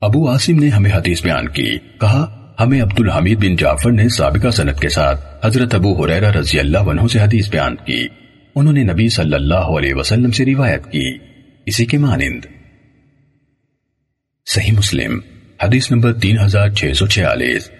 ابو عاصم نے ہمیں حدیث بیان کی۔ کہا، ہمیں عبد الحمید بن جعفر نے سابقہ صنعت کے ساتھ حضرت ابو حریرہ رضی اللہ عنہ سے حدیث بیان کی۔ انہوں نے نبی صلی اللہ علیہ وسلم سے روایت کی۔ اسی کے مانند۔ صحیح مسلم، حدیث نمبر تین ہزار چھ سو چھیالیس۔